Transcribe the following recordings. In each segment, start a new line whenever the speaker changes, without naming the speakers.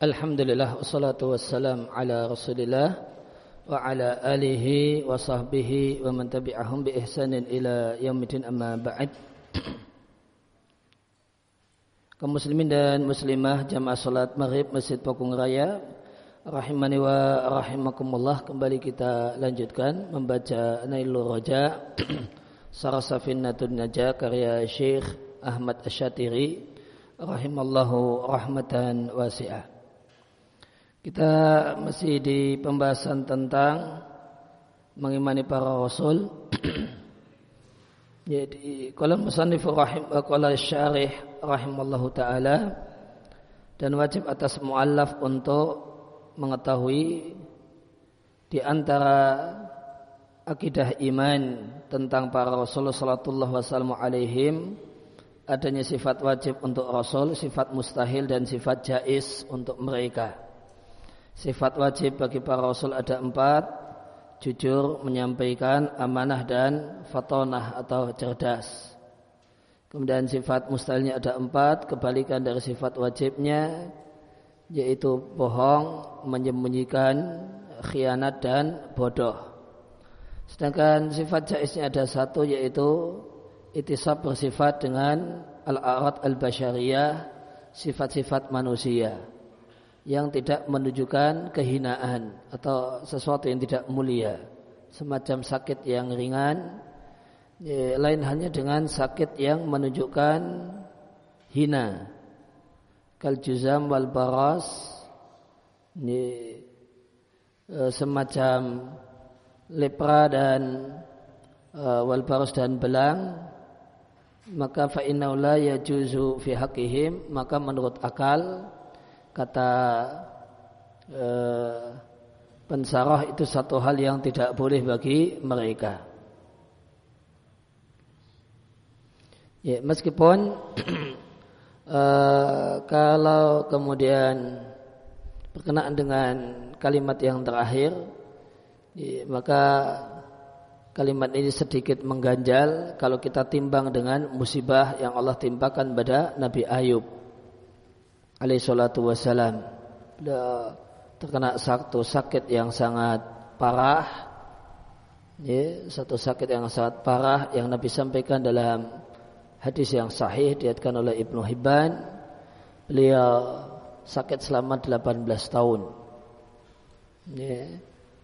Alhamdulillah wassalatu wassalam ala Rasulillah wa ala alihi wa sahbihi wa man tabi'ahum bi ihsanin ila yaumil amma ba'd. Kaum muslimin dan muslimah jamaah salat Maghrib Masjid Pakung Raya rahimani wa rahimakumullah kembali kita lanjutkan membaca Nailul Raja Sarasafinnatun Najah karya Syekh Ahmad Asyatiri rahimallahu rahmatan wasi'ah. Kita masih di pembahasan tentang mengimani para rasul. Jadi kalau musannif rahim qala syarih rahimallahu taala dan wajib atas muallaf untuk mengetahui di antara akidah iman tentang para rasul sallallahu wasallam alaihim adanya sifat wajib untuk rasul, sifat mustahil dan sifat jais untuk mereka. Sifat wajib bagi para rasul ada empat. Jujur, menyampaikan, amanah dan fatonah atau cerdas. Kemudian sifat mustahilnya ada empat. Kebalikan dari sifat wajibnya Yaitu bohong, menyembunyikan, khianat dan bodoh. Sedangkan sifat jaisnya ada satu yaitu Itisab bersifat dengan al-arat al-basyariyah Sifat-sifat manusia yang tidak menunjukkan kehinaan atau sesuatu yang tidak mulia. Semacam sakit yang ringan ya, lain hanya dengan sakit yang menunjukkan hina. Kal juzam wal baras ini e, semacam lepra dan e, wal baras dan belang. Maka fa inna la yajuzu fi haqqihim maka menurut akal kata eh, pensarah itu satu hal yang tidak boleh bagi mereka. Ya, meskipun eh, kalau kemudian berkenaan dengan kalimat yang terakhir, ya, maka kalimat ini sedikit mengganjal kalau kita timbang dengan musibah yang Allah timpakan pada Nabi Ayub alaihi salatu wassalam. Terkena satu sakit yang sangat parah. Ya, satu sakit yang sangat parah yang Nabi sampaikan dalam hadis yang sahih diatkan oleh Ibnu Hibban. Beliau sakit selama 18 tahun. Ya,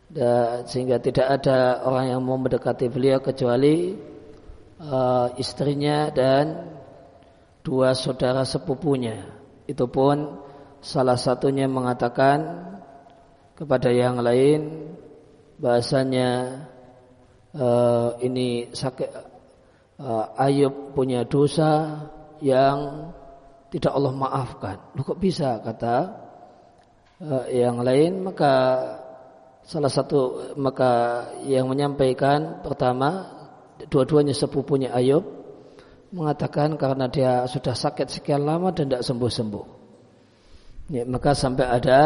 dan sehingga tidak ada orang yang mau mendekati beliau kecuali uh, istrinya dan dua saudara sepupunya itu pun salah satunya mengatakan kepada yang lain bahasanya uh, ini sakit uh, Ayub punya dosa yang tidak Allah maafkan. Loh kok bisa kata uh, yang lain maka salah satu maka yang menyampaikan pertama dua-duanya sepupunya Ayub mengatakan karena dia sudah sakit sekian lama dan tidak sembuh-sembuh. Ya, maka sampai ada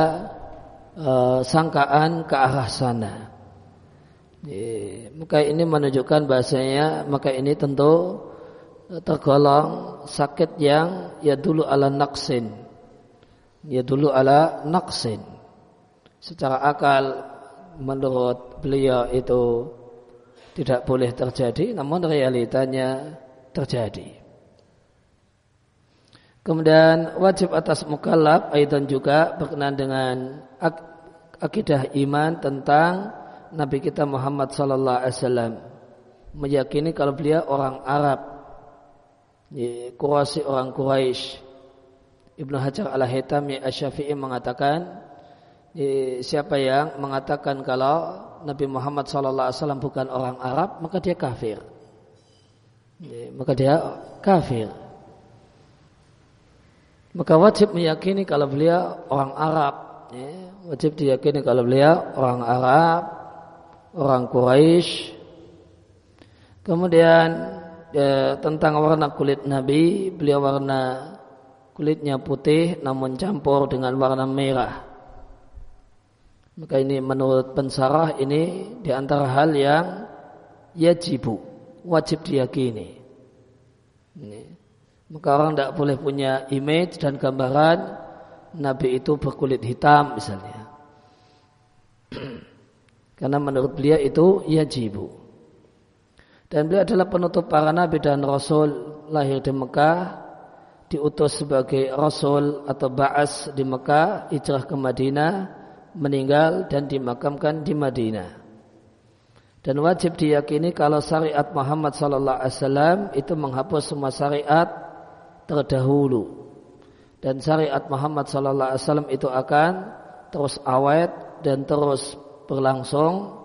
uh, sangkaan ke arah sana. Ya, maka ini menunjukkan bahasanya maka ini tentu eh, tergolong sakit yang ya dulu ala naksin. Ya dulu ala naksin. Secara akal menurut beliau itu tidak boleh terjadi namun realitanya terjadi. Kemudian wajib atas mukallaf aidan juga berkenaan dengan ak akidah iman tentang Nabi kita Muhammad sallallahu alaihi wasallam. Meyakini kalau beliau orang Arab Quraisy orang Quraisy. Ibnu Hajar Al-Haytami Asy-Syafi'i mengatakan siapa yang mengatakan kalau Nabi Muhammad sallallahu alaihi wasallam bukan orang Arab maka dia kafir ya, maka dia kafir. Maka wajib meyakini kalau beliau orang Arab. Ya, wajib diyakini kalau beliau orang Arab, orang Quraisy. Kemudian ya, tentang warna kulit Nabi, beliau warna kulitnya putih namun campur dengan warna merah. Maka ini menurut pensarah ini di antara hal yang yajibu wajib diyakini. Ini. Maka orang tidak boleh punya image dan gambaran Nabi itu berkulit hitam misalnya. Karena menurut beliau itu yajibu. Dan beliau adalah penutup para nabi dan rasul lahir di Mekah, diutus sebagai rasul atau ba'as di Mekah, hijrah ke Madinah, meninggal dan dimakamkan di Madinah. Dan wajib diyakini kalau syariat Muhammad sallallahu alaihi wasallam itu menghapus semua syariat terdahulu. Dan syariat Muhammad sallallahu alaihi wasallam itu akan terus awet dan terus berlangsung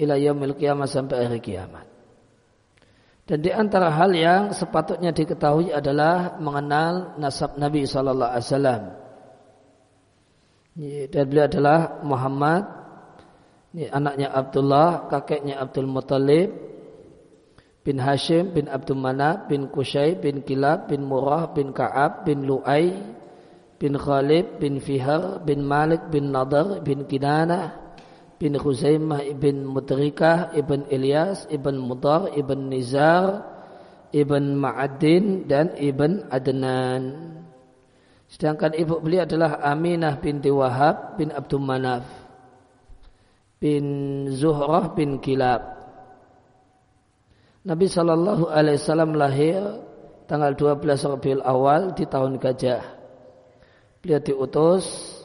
ila yaumil kiamat sampai hari kiamat. Dan di antara hal yang sepatutnya diketahui adalah mengenal nasab Nabi Sallallahu Alaihi Wasallam. Dan beliau adalah Muhammad, ini anaknya Abdullah, kakeknya Abdul Muttalib, bin Hashim, bin Abdul Manab, bin Kushay, bin Kilab, bin Murrah, bin Ka'ab, bin Lu'ay, bin Khalid, bin Fihar, bin Malik, bin Nadar, bin Kinanah, bin Khuzaimah ibn Mudrikah ibn Ilyas ibn Mudar ibn Nizar ibn Ma'adin dan ibn Adnan. Sedangkan ibu beliau adalah Aminah binti Wahab bin Abdul Manaf bin Zuhrah bin Kilab. Nabi Shallallahu Alaihi Wasallam lahir tanggal 12 Rabiul Awal di tahun gajah. Beliau diutus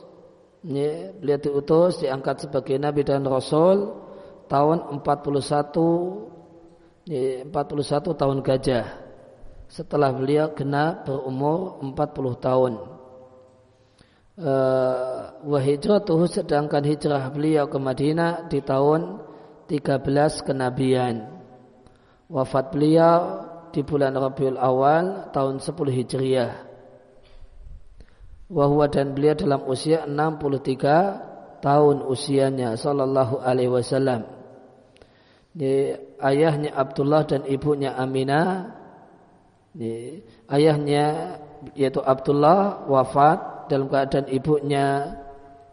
Ya, beliau diutus diangkat sebagai nabi dan rasul tahun 41 ya, 41 tahun gajah. Setelah beliau genap berumur 40 tahun. Uh, wa hijratuhu sedangkan hijrah beliau ke Madinah di tahun 13 kenabian. Wafat beliau di bulan Rabiul Awal tahun 10 Hijriah wahwa dan beliau dalam usia 63 tahun usianya sallallahu alaihi wasallam. ayahnya Abdullah dan ibunya Aminah. ayahnya yaitu Abdullah wafat dalam keadaan ibunya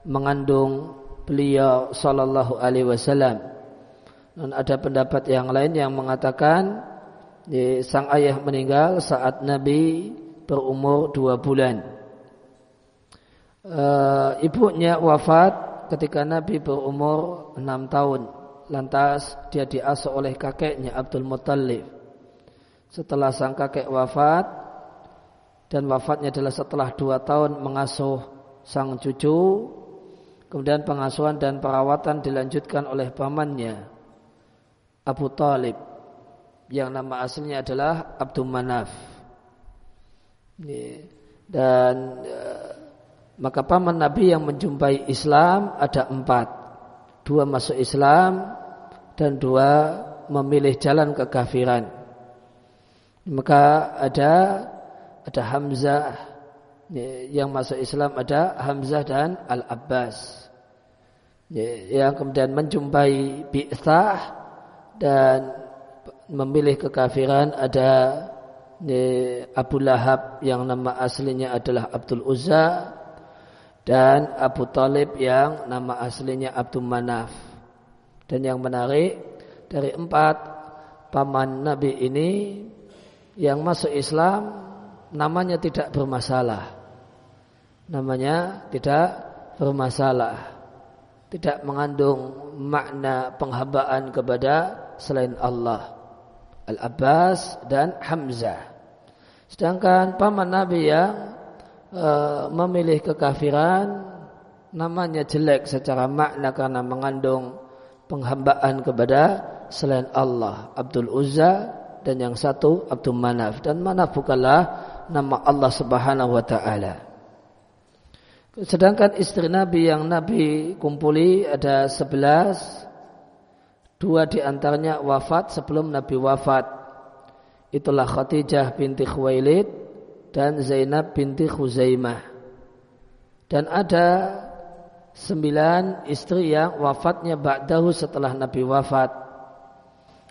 mengandung beliau sallallahu alaihi wasallam. Dan ada pendapat yang lain yang mengatakan sang ayah meninggal saat Nabi berumur dua bulan uh, ibunya wafat ketika Nabi berumur enam tahun. Lantas dia diasuh oleh kakeknya Abdul Muttalib. Setelah sang kakek wafat dan wafatnya adalah setelah dua tahun mengasuh sang cucu, kemudian pengasuhan dan perawatan dilanjutkan oleh pamannya Abu Talib yang nama aslinya adalah Abdul Manaf. Dan uh, maka paman Nabi yang menjumpai Islam ada empat. Dua masuk Islam dan dua memilih jalan kekafiran. Maka ada ada Hamzah yang masuk Islam ada Hamzah dan Al Abbas yang kemudian menjumpai Bi'thah dan memilih kekafiran ada Abu Lahab yang nama aslinya adalah Abdul Uzza dan Abu Talib yang nama aslinya Abdul Manaf. Dan yang menarik dari empat paman Nabi ini yang masuk Islam namanya tidak bermasalah. Namanya tidak bermasalah. Tidak mengandung makna penghambaan kepada selain Allah. Al-Abbas dan Hamzah. Sedangkan paman Nabi yang e, memilih kekafiran namanya jelek secara makna karena mengandung penghambaan kepada selain Allah Abdul Uzza dan yang satu Abdul Manaf dan Manaf bukanlah nama Allah Subhanahu wa taala. Sedangkan istri Nabi yang Nabi kumpuli ada sebelas Dua di antaranya wafat sebelum Nabi wafat Itulah Khadijah binti Khuwailid dan Zainab binti Khuzaimah. Dan ada sembilan istri yang wafatnya ba'dahu setelah Nabi wafat.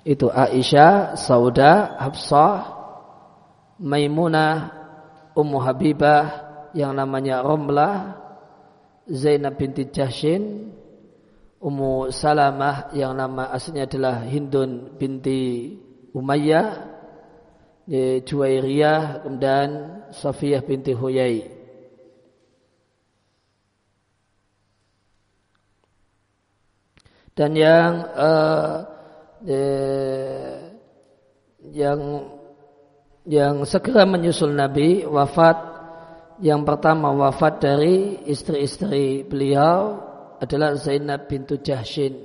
Itu Aisyah, Sauda, Hafsah, Maimunah Ummu Habibah yang namanya Romlah Zainab binti Jahshin Ummu Salamah yang nama aslinya adalah Hindun binti Umayyah Juwairiyah kemudian Safiyah binti Huyai. Dan yang uh, eh, yang yang segera menyusul Nabi wafat yang pertama wafat dari istri-istri beliau adalah Zainab bintu Jahshin.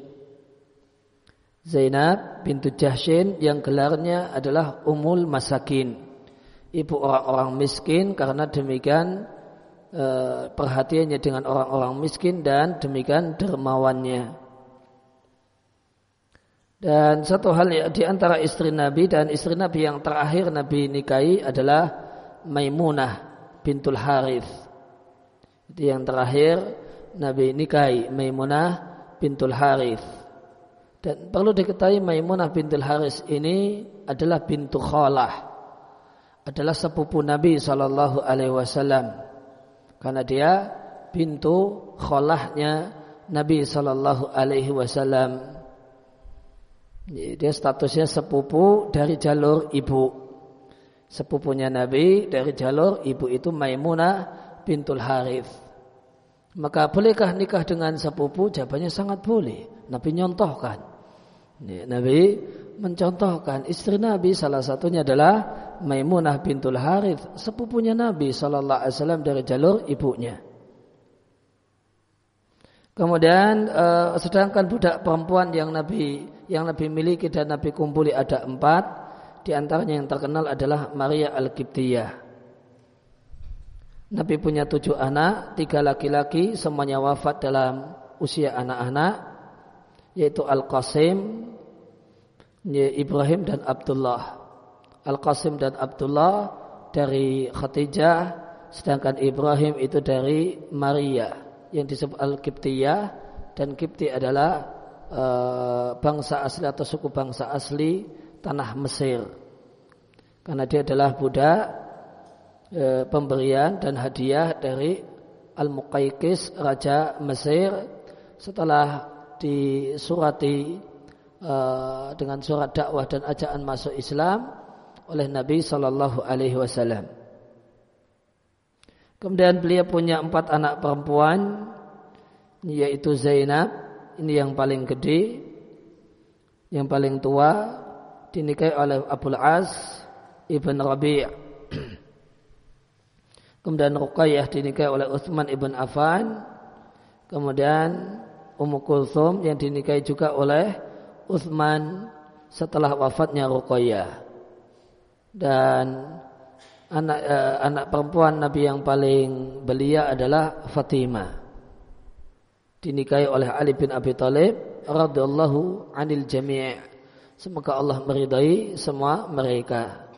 Zainab bintu Jahshin yang gelarnya adalah Umul Masakin. Ibu orang-orang miskin karena demikian eh, perhatiannya dengan orang-orang miskin dan demikian dermawannya. Dan satu hal ya, di antara istri Nabi dan istri Nabi yang terakhir Nabi nikahi adalah Maimunah bintul Harith. Itu yang terakhir Nabi nikahi Maimunah bintul Harith. Dan perlu diketahui Maimunah bintul Harith ini adalah bintu Khalah. Adalah sepupu Nabi Shallallahu Alaihi Wasallam. Karena dia bintu Khalahnya Nabi Shallallahu Alaihi Wasallam. Dia statusnya sepupu dari jalur ibu. Sepupunya Nabi dari jalur ibu itu Maimunah bintul Harith. Maka bolehkah nikah dengan sepupu? Jawabannya sangat boleh. Nabi nyontohkan. Nabi mencontohkan istri Nabi salah satunya adalah Maimunah bintul Harith, sepupunya Nabi sallallahu alaihi wasallam dari jalur ibunya. Kemudian uh, sedangkan budak perempuan yang Nabi yang Nabi miliki dan Nabi kumpuli ada empat, di antaranya yang terkenal adalah Maria Al-Qibtiyah. Nabi punya tujuh anak, tiga laki-laki, semuanya wafat dalam usia anak-anak, yaitu Al-Qasim, Ibrahim dan Abdullah. Al-Qasim dan Abdullah dari Khadijah, sedangkan Ibrahim itu dari Maria yang disebut Al-Kiptiyah dan Kipti adalah e, bangsa asli atau suku bangsa asli tanah Mesir. Karena dia adalah budak e, pemberian dan hadiah dari Al-Muqaykis Raja Mesir setelah disurati e, dengan surat dakwah dan ajakan masuk Islam oleh Nabi Shallallahu Alaihi Wasallam. Kemudian beliau punya empat anak perempuan yaitu Zainab ini yang paling gede yang paling tua dinikahi oleh Abdul As ibn Rabi' kemudian Ruqayyah dinikahi oleh Utsman ibn Affan. Kemudian Ummu Kulthum yang dinikahi juga oleh Utsman setelah wafatnya Ruqayyah. Dan anak uh, anak perempuan Nabi yang paling belia adalah Fatimah. Dinikahi oleh Ali bin Abi Thalib radhiyallahu anil jami'. Semoga Allah meridai semua mereka.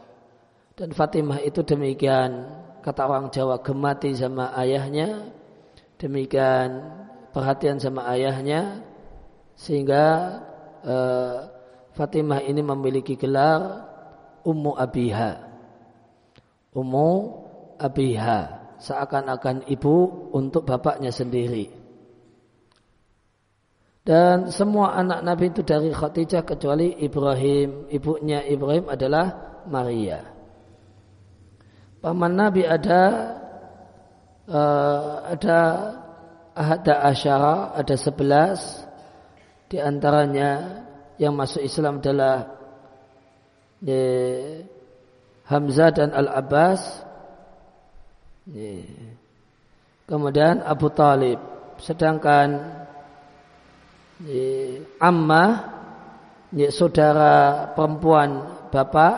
Dan Fatimah itu demikian kata orang Jawa gemati sama ayahnya, demikian perhatian sama ayahnya sehingga uh, Fatimah ini memiliki gelar Ummu Abiha Ummu Abiha seakan-akan ibu untuk bapaknya sendiri. Dan semua anak Nabi itu dari Khadijah kecuali Ibrahim. Ibunya Ibrahim adalah Maria. Paman Nabi ada uh, ada ada asyara, ada sebelas. Di antaranya yang masuk Islam adalah eh, Hamzah dan Al-Abbas kemudian Abu Talib sedangkan Ammah saudara perempuan bapak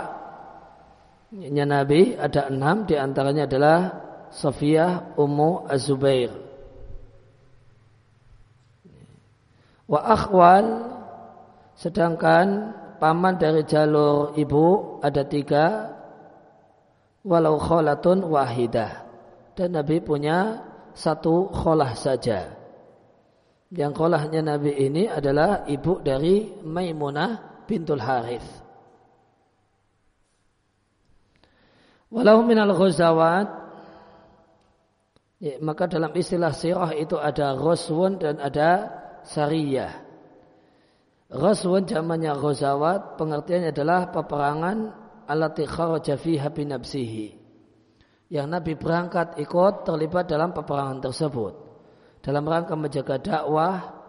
Nabi ada enam di antaranya adalah Sofiyah Ummu Az-Zubair. Wa akhwal sedangkan paman dari jalur ibu ada tiga walau kholatun wahidah. Dan Nabi punya satu kholah saja yang kholahnya Nabi ini adalah ibu dari Maimunah bintul Harith walau minal ya, maka dalam istilah sirah itu ada ghaswun dan ada sariyah Ghaswun zamannya ghazawat pengertiannya adalah peperangan alati kharaja fiha binafsihi. Yang Nabi berangkat ikut terlibat dalam peperangan tersebut. Dalam rangka menjaga dakwah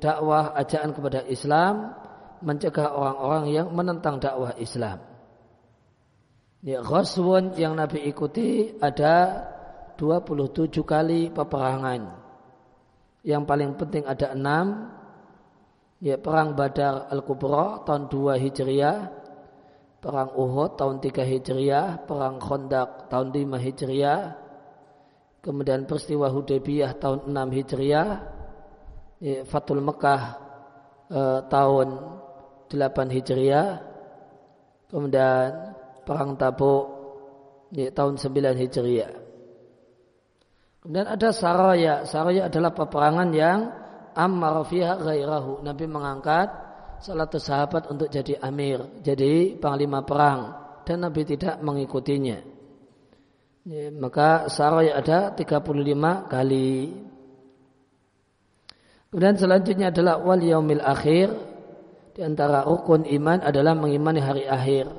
dakwah ajakan kepada Islam mencegah orang-orang yang menentang dakwah Islam. Ya, Ghaswun yang Nabi ikuti ada 27 kali peperangan. Yang paling penting ada enam. Ya, perang Badar Al-Kubra tahun 2 Hijriah, perang Uhud tahun 3 Hijriah, perang Khandaq tahun 5 Hijriah, kemudian peristiwa Hudaybiyah tahun 6 Hijriah, ya, Fatul Mekah eh, tahun 8 Hijriah, kemudian perang Tabuk ya, tahun 9 Hijriah. Kemudian ada saraya. Saraya adalah peperangan yang ammar fiha ghairahu. Nabi mengangkat salah satu sahabat untuk jadi amir, jadi panglima perang dan Nabi tidak mengikutinya. Ya, maka saraya ada 35 kali. Kemudian selanjutnya adalah wal yaumil akhir. Di antara rukun iman adalah mengimani hari akhir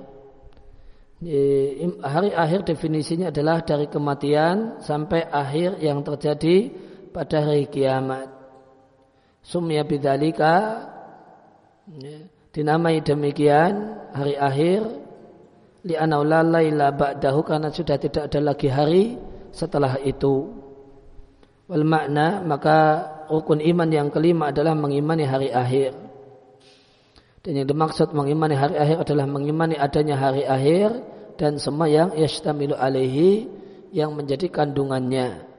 hari akhir definisinya adalah dari kematian sampai akhir yang terjadi pada hari kiamat. Sumya bidalika ya, dinamai demikian hari akhir li la laila ba'dahu karena sudah tidak ada lagi hari setelah itu. Wal makna maka rukun iman yang kelima adalah mengimani hari akhir. Dan yang dimaksud mengimani hari akhir adalah mengimani adanya hari akhir dan semua yang yastamilu alaihi yang menjadi kandungannya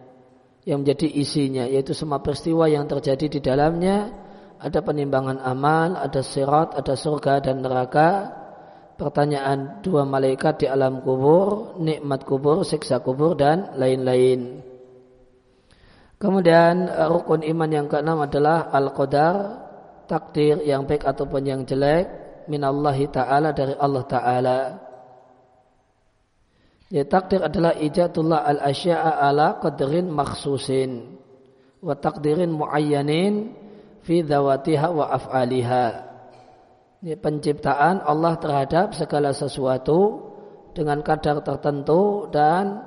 yang menjadi isinya yaitu semua peristiwa yang terjadi di dalamnya ada penimbangan amal, ada sirat, ada surga dan neraka pertanyaan dua malaikat di alam kubur nikmat kubur, siksa kubur dan lain-lain kemudian rukun iman yang keenam adalah al-qadar takdir yang baik ataupun yang jelek minallahi ta'ala dari Allah ta'ala Ya takdir adalah ijatullah al-asya'a ala qadrin makhsusin wa takdirin muayyanin fi dhawatiha wa af'aliha. Ya, penciptaan Allah terhadap segala sesuatu dengan kadar tertentu dan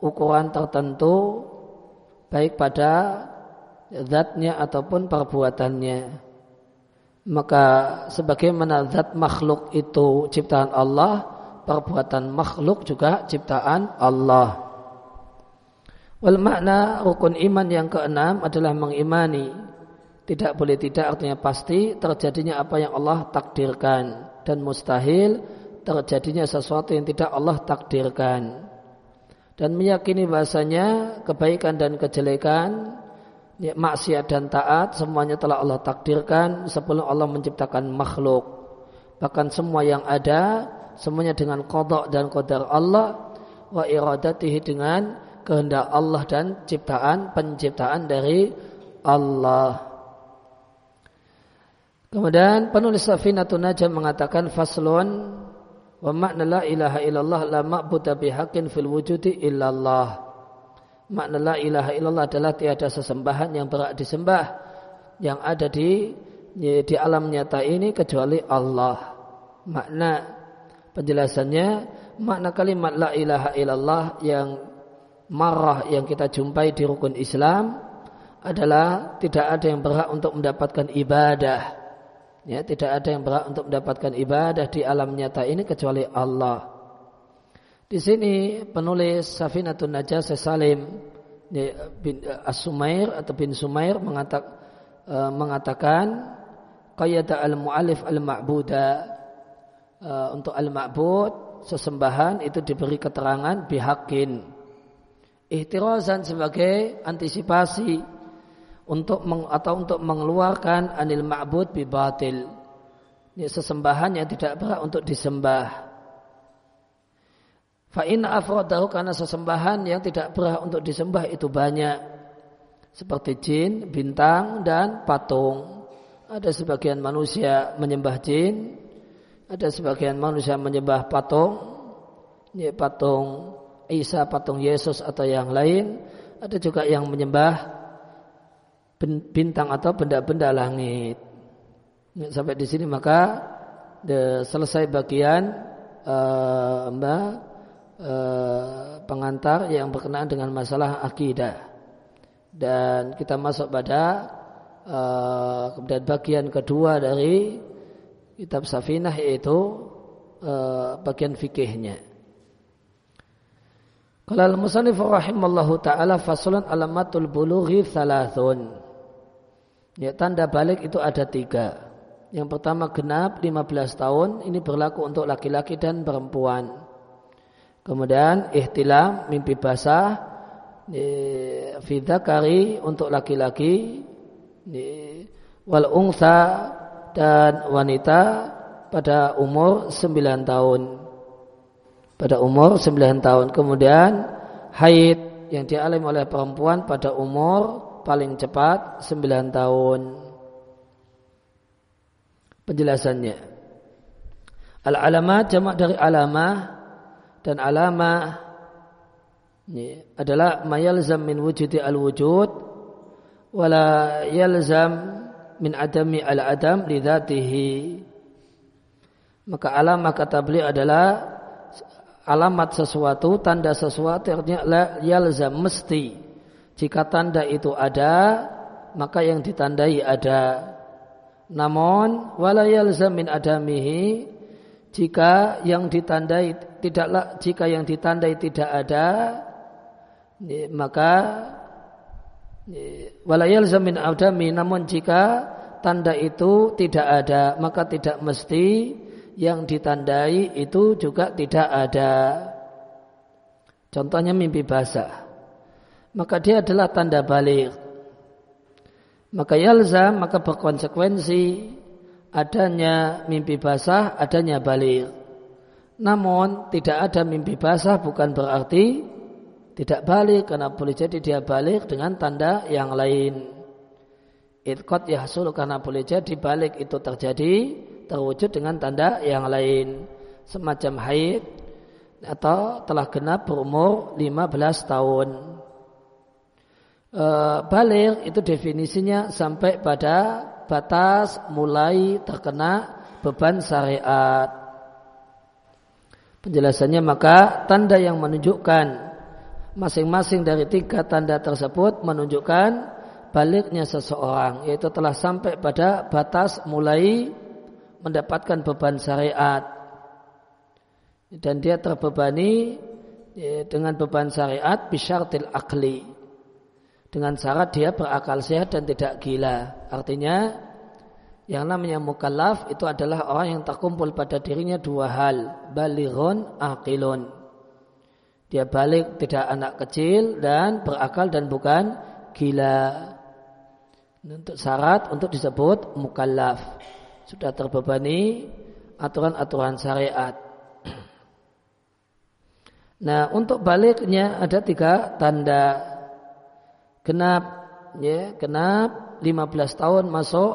ukuran tertentu baik pada zatnya ataupun perbuatannya. Maka sebagaimana zat makhluk itu ciptaan Allah, perbuatan makhluk juga ciptaan Allah. Wal makna rukun iman yang keenam adalah mengimani tidak boleh tidak artinya pasti terjadinya apa yang Allah takdirkan. Dan mustahil terjadinya sesuatu yang tidak Allah takdirkan. Dan meyakini bahasanya kebaikan dan kejelekan ya, maksiat dan taat semuanya telah Allah takdirkan sebelum Allah menciptakan makhluk. Bahkan semua yang ada semuanya dengan kodok dan kodar Allah wa iradatihi dengan kehendak Allah dan ciptaan penciptaan dari Allah. Kemudian penulis Safinatun Najm mengatakan faslun wa makna la ilaha illallah la ma'budu bihaqqin fil wujudi illallah. Makna la ilaha illallah adalah tiada sesembahan yang berhak disembah yang ada di di alam nyata ini kecuali Allah. Makna penjelasannya makna kalimat la ilaha illallah yang marah yang kita jumpai di rukun Islam adalah tidak ada yang berhak untuk mendapatkan ibadah. Ya, tidak ada yang berhak untuk mendapatkan ibadah di alam nyata ini kecuali Allah. Di sini penulis Safinatun Najas Salim bin As-Sumair atau bin Sumair mengatak, uh, mengatakan qayyada al-mu'alif al-ma'buda. Uh, untuk al-ma'bud sesembahan itu diberi keterangan bihakin ihtirazan sebagai antisipasi untuk meng, atau untuk mengeluarkan anil ma'bud bi batil. Ini sesembahan yang tidak berhak untuk disembah. Fa in afradahu karena sesembahan yang tidak berhak untuk disembah itu banyak. Seperti jin, bintang dan patung. Ada sebagian manusia menyembah jin ada sebagian manusia menyembah patung, ya, patung Isa, patung Yesus atau yang lain. Ada juga yang menyembah bintang atau benda-benda langit. Sampai di sini maka de, selesai bagian uh, mbak uh, pengantar yang berkenaan dengan masalah akidah dan kita masuk pada uh, bagian kedua dari kitab Safinah yaitu uh, bagian fikihnya. Kalau al-musannif taala faslun alamatul bulughi thalathun. Ya, tanda balik itu ada tiga. Yang pertama genap 15 tahun, ini berlaku untuk laki-laki dan perempuan. Kemudian ihtilam, mimpi basah, fidakari untuk laki-laki, wal ungsa dan wanita pada umur 9 tahun. Pada umur 9 tahun. Kemudian haid yang dialami oleh perempuan pada umur paling cepat 9 tahun penjelasannya. Al-alamat jamak dari alamah dan alamah ini adalah mayalzam min wujudi al-wujud wala yalzam min adami al-adam lidatihi. Maka alamah kata beliau adalah alamat sesuatu, tanda sesuatu artinya yalzam mesti. Jika tanda itu ada, maka yang ditandai ada. Namun wala yalzam min adamihi jika yang ditandai tidaklah jika yang ditandai tidak ada maka wala yalzam min adami namun jika tanda itu tidak ada maka tidak mesti yang ditandai itu juga tidak ada. Contohnya mimpi basah. Maka dia adalah tanda balik maka yalzam maka berkonsekuensi adanya mimpi basah, adanya balik. Namun tidak ada mimpi basah bukan berarti tidak balik karena boleh jadi dia balik dengan tanda yang lain. Itkot yahsul karena boleh jadi balik itu terjadi terwujud dengan tanda yang lain semacam haid atau telah genap berumur 15 tahun e, balik itu definisinya sampai pada batas mulai terkena beban syariat. Penjelasannya maka tanda yang menunjukkan masing-masing dari tiga tanda tersebut menunjukkan baliknya seseorang yaitu telah sampai pada batas mulai mendapatkan beban syariat dan dia terbebani ya, dengan beban syariat bisyartil akli dengan syarat dia berakal sehat dan tidak gila. Artinya yang namanya mukallaf itu adalah orang yang terkumpul pada dirinya dua hal, balighun aqilun. Dia balik tidak anak kecil dan berakal dan bukan gila. Untuk syarat untuk disebut mukallaf. Sudah terbebani aturan-aturan syariat. Nah, untuk baliknya ada tiga tanda genap ya genap 15 tahun masuk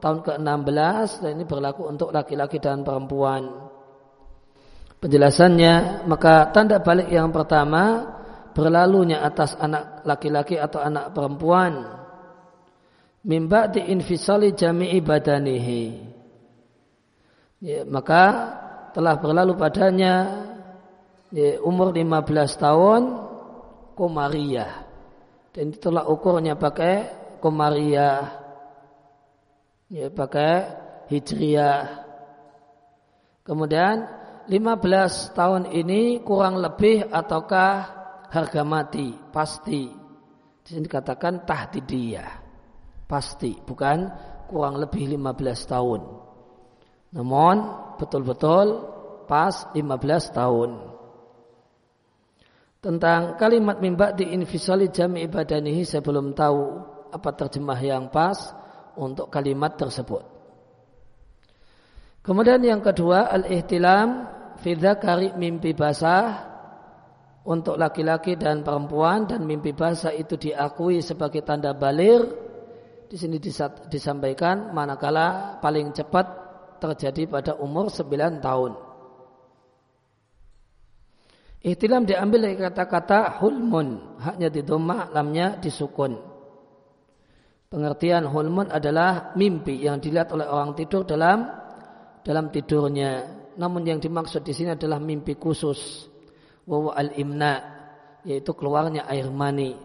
tahun ke-16 dan ini berlaku untuk laki-laki dan perempuan. Penjelasannya maka tanda balik yang pertama berlalunya atas anak laki-laki atau anak perempuan mimba di infisali jami'i badanihi. Ya, maka telah berlalu padanya ya, umur 15 tahun komariah dan itulah ukurnya pakai komariah. Ya pakai hijriah. Kemudian 15 tahun ini kurang lebih ataukah harga mati? Pasti. Di sini dikatakan tahdidiyah. Pasti bukan kurang lebih 15 tahun. Namun betul-betul pas 15 tahun tentang kalimat mimba di infisali jami ibadanihi saya belum tahu apa terjemah yang pas untuk kalimat tersebut. Kemudian yang kedua al-ihtilam kari mimpi basah untuk laki-laki dan perempuan dan mimpi basah itu diakui sebagai tanda balir di sini disampaikan manakala paling cepat terjadi pada umur 9 tahun. Ihtilam diambil dari kata-kata hulmun, haknya di doma, lamnya disukun. Pengertian hulmun adalah mimpi yang dilihat oleh orang tidur dalam dalam tidurnya. Namun yang dimaksud di sini adalah mimpi khusus. Wawa al-imna, yaitu keluarnya air mani.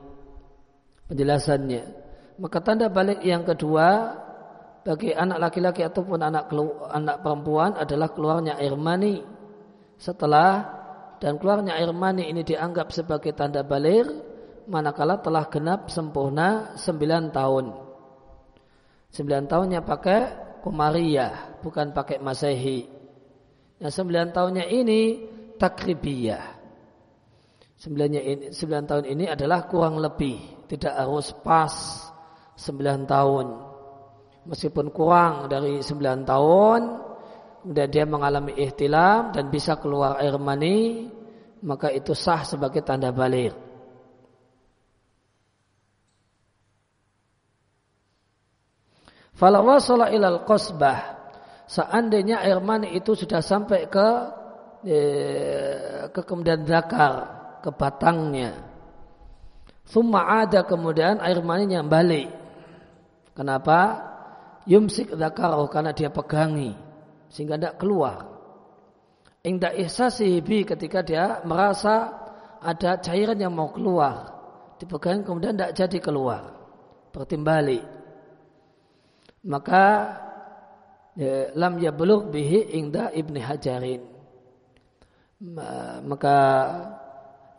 Penjelasannya, Maka tanda balik yang kedua bagi anak laki-laki ataupun anak anak perempuan adalah keluarnya air mani. Setelah dan keluarnya air mani ini dianggap sebagai tanda balik manakala telah genap sempurna 9 tahun. 9 tahunnya pakai Komariah, bukan pakai Masehi. Yang 9 tahunnya ini takribiyah. 9 ini 9 tahun ini adalah kurang lebih, tidak harus pas 9 tahun. Meskipun kurang dari 9 tahun, kemudian dia mengalami ihtilam dan bisa keluar air mani, maka itu sah sebagai tanda balik. Falau wasala ilal qasbah seandainya air mani itu sudah sampai ke eh, ke kemudian zakar, ke batangnya. Summa ada kemudian air maninya balik. Kenapa? Yumsik zakarahu karena dia pegangi sehingga tidak keluar. Inda ihsasi bi ketika dia merasa ada cairan yang mau keluar. Dipegang kemudian tidak jadi keluar. Berarti Maka ya, lam bihi inda ibni hajarin. Maka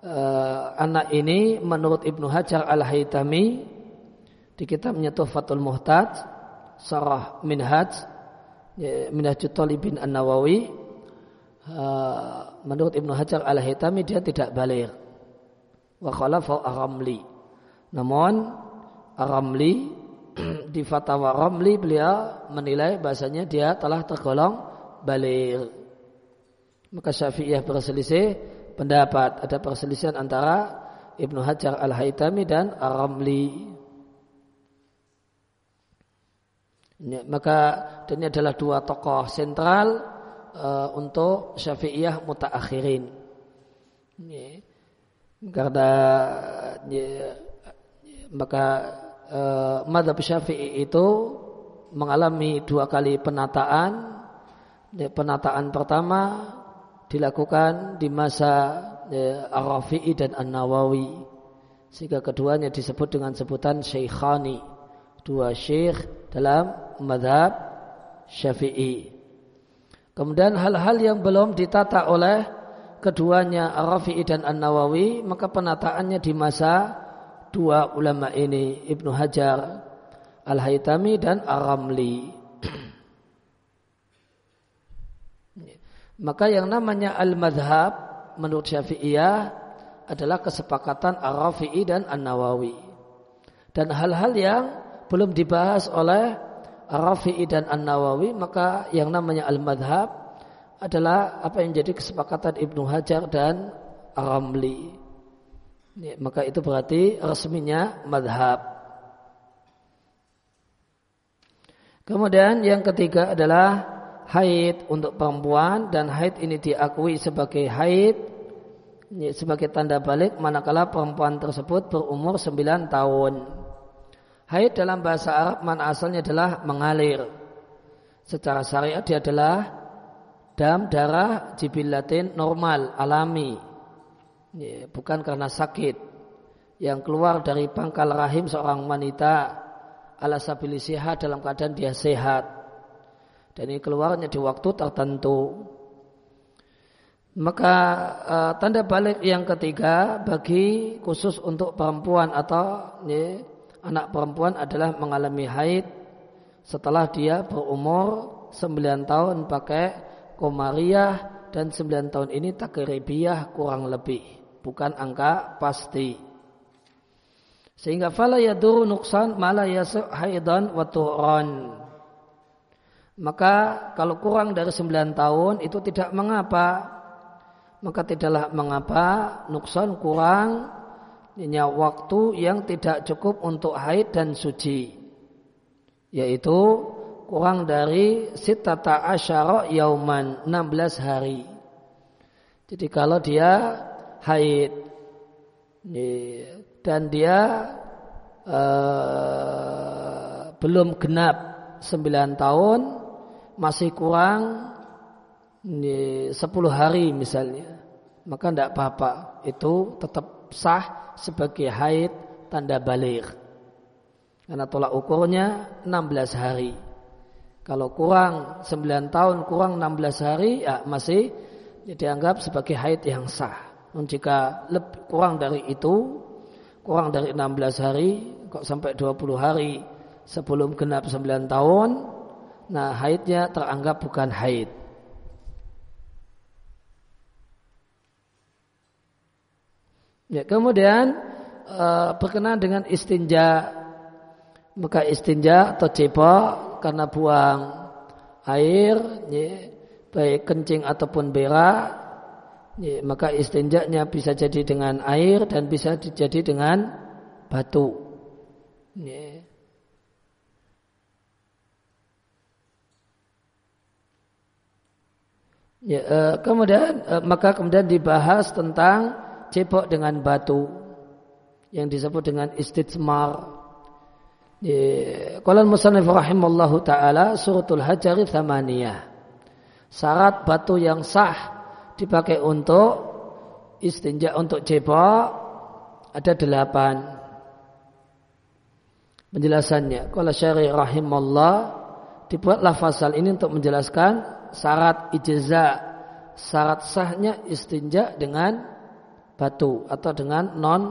uh, anak ini menurut Ibnu Hajar al-Haytami di kitabnya Tuhfatul Muhtaj Sarah Minhaj ya, Minhajul Talibin An-Nawawi uh, menurut Ibnu Hajar Al-Hitami dia tidak balik. Wa khalafa Aramli namun Aramli di fatwa Ramli beliau menilai bahasanya dia telah tergolong balik. Maka Syafi'iyah berselisih pendapat. Ada perselisihan antara Ibnu Hajar Al-Haytami dan Aramli Ya, maka dan ini adalah dua tokoh sentral uh, untuk Syafi'iyah mutaakhirin. Ya, karena ya, maka uh, madhab Syafi'i itu mengalami dua kali penataan. Ya, penataan pertama dilakukan di masa ya, Ar-Rafi'i dan An-Nawawi. Sehingga keduanya disebut dengan sebutan Syekhani. Dua syekh dalam madhab syafi'i. Kemudian hal-hal yang belum ditata oleh keduanya Rafi'i dan An-Nawawi maka penataannya di masa dua ulama ini Ibnu Hajar Al-Haytami dan Ar-Ramli. maka yang namanya al-madhab menurut Syafi'iyah adalah kesepakatan Ar-Rafi'i dan An-Nawawi. Dan hal-hal yang belum dibahas oleh Rafi'i dan An-Nawawi maka yang namanya Al-Madhab adalah apa yang jadi kesepakatan Ibnu Hajar dan Ar-Ramli. Ya, maka itu berarti resminya madhab. Kemudian yang ketiga adalah haid untuk perempuan dan haid ini diakui sebagai haid ya, sebagai tanda balik manakala perempuan tersebut berumur 9 tahun. Haid dalam bahasa Arab mana asalnya adalah mengalir. Secara syariat dia adalah dam darah jibilatin normal, alami. Bukan karena sakit. Yang keluar dari pangkal rahim seorang wanita ala sabili sehat dalam keadaan dia sehat. Dan ini keluarnya di waktu tertentu. Maka uh, tanda balik yang ketiga bagi khusus untuk perempuan atau ya, anak perempuan adalah mengalami haid setelah dia berumur 9 tahun pakai komariah dan 9 tahun ini takribiyah kurang lebih bukan angka pasti. Sehingga fala yaduru nuksan mala yasu haidan wa maka kalau kurang dari 9 tahun itu tidak mengapa. Maka tidaklah mengapa nuksan kurang ini waktu yang tidak cukup untuk haid dan suci. Yaitu kurang dari sitata asyara yauman 16 hari. Jadi kalau dia haid dan dia uh, belum genap 9 tahun masih kurang 10 hari misalnya maka tidak apa-apa. Itu tetap sah sebagai haid tanda balik. Karena tolak ukurnya 16 hari. Kalau kurang 9 tahun, kurang 16 hari, ya masih dianggap sebagai haid yang sah. Dan jika lebih, kurang dari itu, kurang dari 16 hari, kok sampai 20 hari sebelum genap 9 tahun, nah haidnya teranggap bukan haid. Ya, kemudian uh, berkenaan dengan istinja maka istinja atau cebok karena buang air ya, baik kencing ataupun berak ya, maka istinjaknya bisa jadi dengan air dan bisa jadi dengan batu ya. Ya, uh, kemudian uh, maka kemudian dibahas tentang cebok dengan batu yang disebut dengan istitsmar Qala al-musannif rahimallahu taala suratul hajari thamaniyah. Syarat batu yang sah dipakai untuk istinja untuk cebok ada delapan. Penjelasannya, Qala syari rahimallah dibuatlah fasal ini untuk menjelaskan syarat ijza, syarat sahnya istinja dengan batu atau dengan non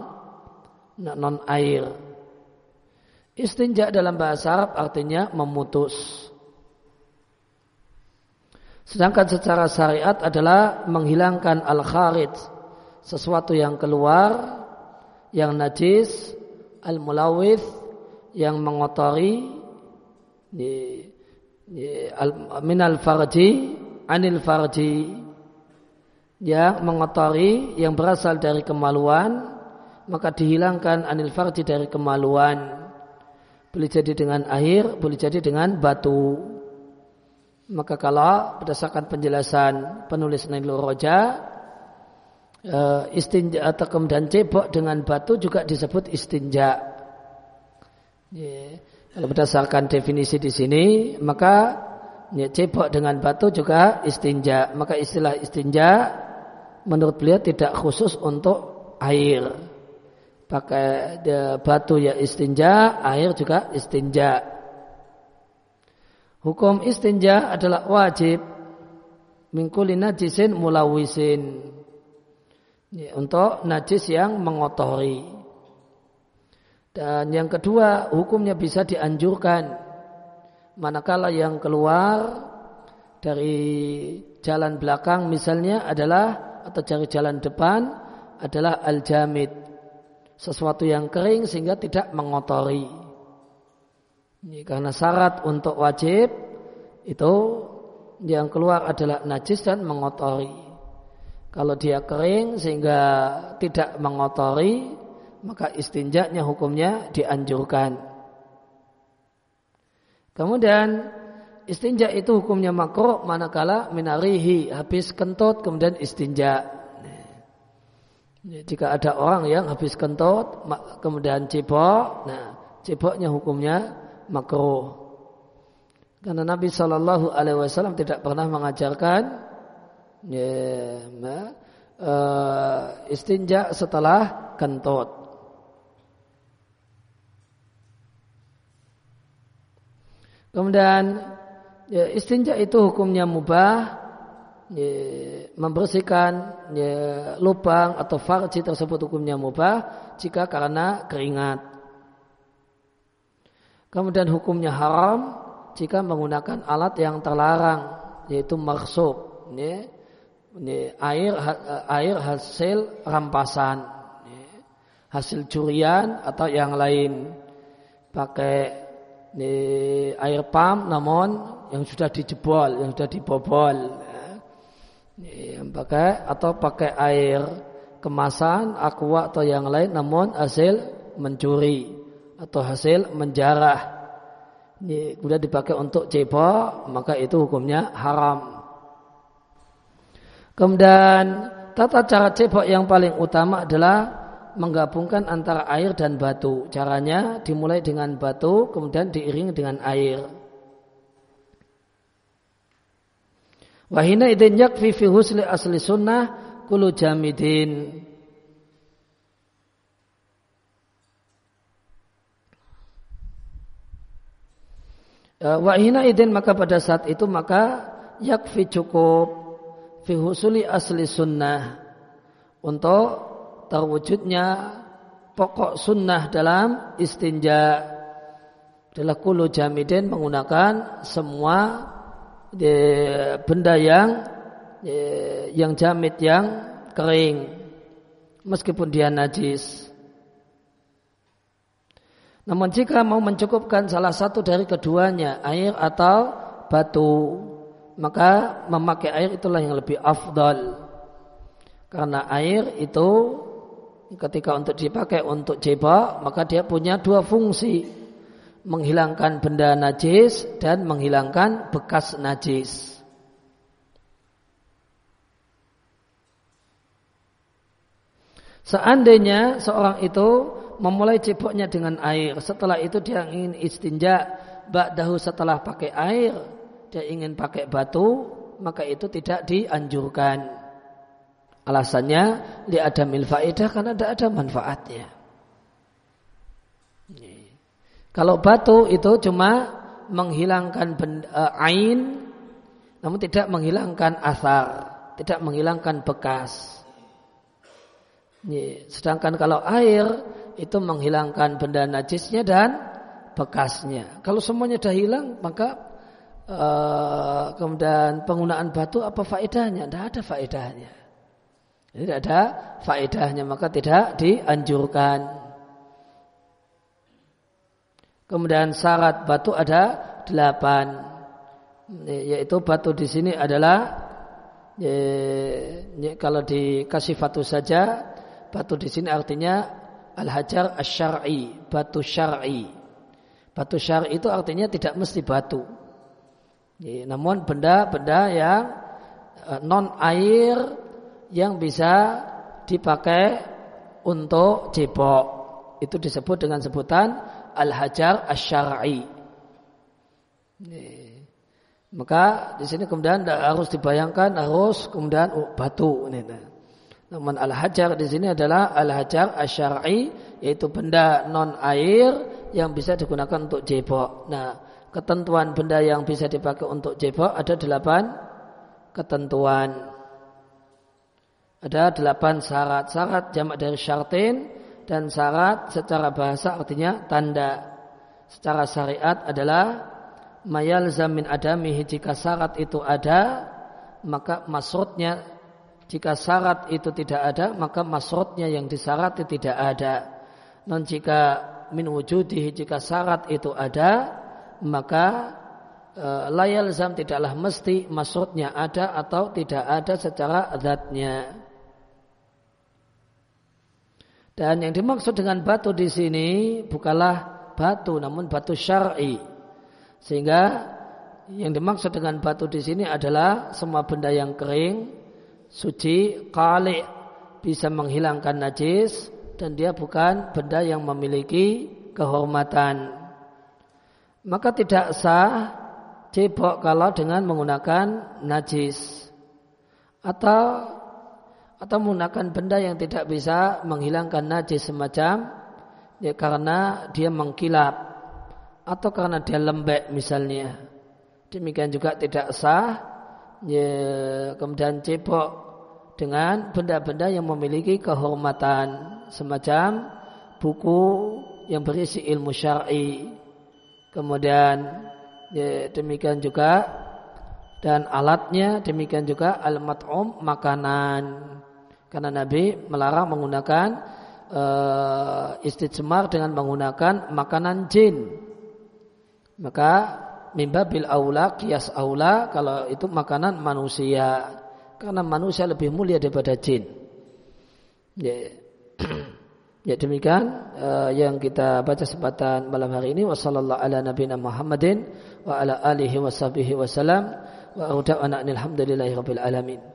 non air. Istinja dalam bahasa Arab artinya memutus. Sedangkan secara syariat adalah menghilangkan al-kharij, sesuatu yang keluar, yang najis, al-mulawith, yang mengotori, min al-farji, anil farji, yang mengotori, yang berasal dari kemaluan, maka dihilangkan anil farji dari kemaluan boleh jadi dengan air, boleh jadi dengan batu. Maka kalau berdasarkan penjelasan penulis Nailul Roja, eh, istinja atau kemudian cebok dengan batu juga disebut istinja. Kalau berdasarkan definisi di sini, maka ya, cebok dengan batu juga istinja. Maka istilah istinja menurut beliau tidak khusus untuk air pakai batu ya istinja, air juga istinja. Hukum istinja adalah wajib mingkuli najisin mulawisin ya, untuk najis yang mengotori. Dan yang kedua, hukumnya bisa dianjurkan manakala yang keluar dari jalan belakang misalnya adalah atau dari jalan depan adalah al-jamid sesuatu yang kering sehingga tidak mengotori. Ini karena syarat untuk wajib itu yang keluar adalah najis dan mengotori. Kalau dia kering sehingga tidak mengotori, maka istinjaknya hukumnya dianjurkan. Kemudian istinja itu hukumnya makruh manakala minarihi habis kentut kemudian istinja. Jika ada orang yang habis kentut kemudian cebok, nah ceboknya hukumnya makruh. Karena Nabi Shallallahu Alaihi Wasallam tidak pernah mengajarkan ya, uh, istinja setelah kentut. Kemudian ya, istinja itu hukumnya mubah ya, membersihkan ya, lubang atau farji tersebut hukumnya mubah jika karena keringat. Kemudian hukumnya haram jika menggunakan alat yang terlarang yaitu maksub, ya, ya, air air hasil rampasan, ya, hasil curian atau yang lain pakai ya, air pam namun yang sudah dijebol, yang sudah dibobol yang pakai atau pakai air kemasan, aqua atau yang lain namun hasil mencuri atau hasil menjarah. Ini kemudian dipakai untuk cebok, maka itu hukumnya haram. Kemudian tata cara cebok yang paling utama adalah menggabungkan antara air dan batu. Caranya dimulai dengan batu, kemudian diiringi dengan air. Wahina idin yakfi fi husli asli sunnah kulu jamidin. wa hina idin maka pada saat itu maka yakfi cukup fi husuli asli sunnah untuk terwujudnya pokok sunnah dalam istinja adalah kulu jamidin menggunakan semua benda yang yang jamid yang kering meskipun dia najis. Namun jika mau mencukupkan salah satu dari keduanya, air atau batu, maka memakai air itulah yang lebih afdal. Karena air itu ketika untuk dipakai untuk jebak, maka dia punya dua fungsi. Menghilangkan benda najis dan menghilangkan bekas najis. Seandainya seorang itu memulai ceboknya dengan air, setelah itu dia ingin istinja, ba'dahu setelah pakai air, dia ingin pakai batu, maka itu tidak dianjurkan. Alasannya li ada faedah karena tidak ada manfaatnya. Kalau batu itu cuma menghilangkan benda, uh, ain, namun tidak menghilangkan asar, tidak menghilangkan bekas. Sedangkan kalau air itu menghilangkan benda najisnya dan bekasnya. Kalau semuanya sudah hilang, maka uh, kemudian penggunaan batu apa faedahnya? Tidak ada faedahnya. Tidak ada faedahnya, maka tidak dianjurkan. Kemudian syarat batu ada delapan, yaitu batu di sini adalah ya, kalau dikasih batu saja Batu di sini artinya al-hajar asy-syar'i, batu syar'i. Batu syar'i itu artinya tidak mesti batu. Namun benda-benda yang eh, non air yang bisa dipakai untuk cebok. Itu disebut dengan sebutan al-hajar asy-syar'i. Ya. Maka di sini kemudian harus dibayangkan harus kemudian oh, batu. Namun al-hajar di sini adalah al-hajar asyari yaitu benda non air yang bisa digunakan untuk jebok. Nah, ketentuan benda yang bisa dipakai untuk jebok ada delapan ketentuan. Ada delapan syarat. Syarat jamak dari syartin dan syarat secara bahasa artinya tanda. Secara syariat adalah mayal zamin adamihi jika syarat itu ada maka maksudnya jika syarat itu tidak ada, maka masrotnya yang disyarat itu tidak ada. Non jika min wujudihi jika syarat itu ada, maka e, layal zam tidaklah mesti masrotnya ada atau tidak ada secara zatnya. Dan yang dimaksud dengan batu di sini bukanlah batu, namun batu syar'i. Sehingga yang dimaksud dengan batu di sini adalah semua benda yang kering, suci, kali bisa menghilangkan najis dan dia bukan benda yang memiliki kehormatan. Maka tidak sah cebok kalau dengan menggunakan najis atau atau menggunakan benda yang tidak bisa menghilangkan najis semacam ya karena dia mengkilap. Atau karena dia lembek misalnya. Demikian juga tidak sah ya kemudian cebok dengan benda-benda yang memiliki kehormatan semacam buku yang berisi ilmu syar'i. Kemudian ya, demikian juga dan alatnya demikian juga al-mat'um makanan karena Nabi melarang menggunakan uh, istijmar dengan menggunakan makanan jin. Maka mimba bil aula kias aula kalau itu makanan manusia. Karena manusia lebih mulia daripada jin. Ya, ya demikian uh, yang kita baca sepatan malam hari ini. Wasallallahu ala nabiyina Muhammadin wa ala alihi washabihi wasallam wa a'udana alhamdulillahi rabbil alamin.